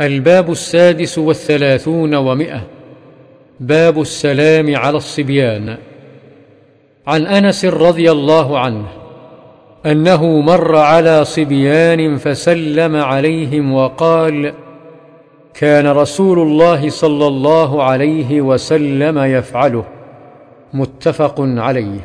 الباب السادس والثلاثون ومئة. باب السلام على الصبيان. عن أنس رضي الله عنه أنه مر على صبيان فسلم عليهم وقال كان رسول الله صلى الله عليه وسلم يفعله. متفق عليه.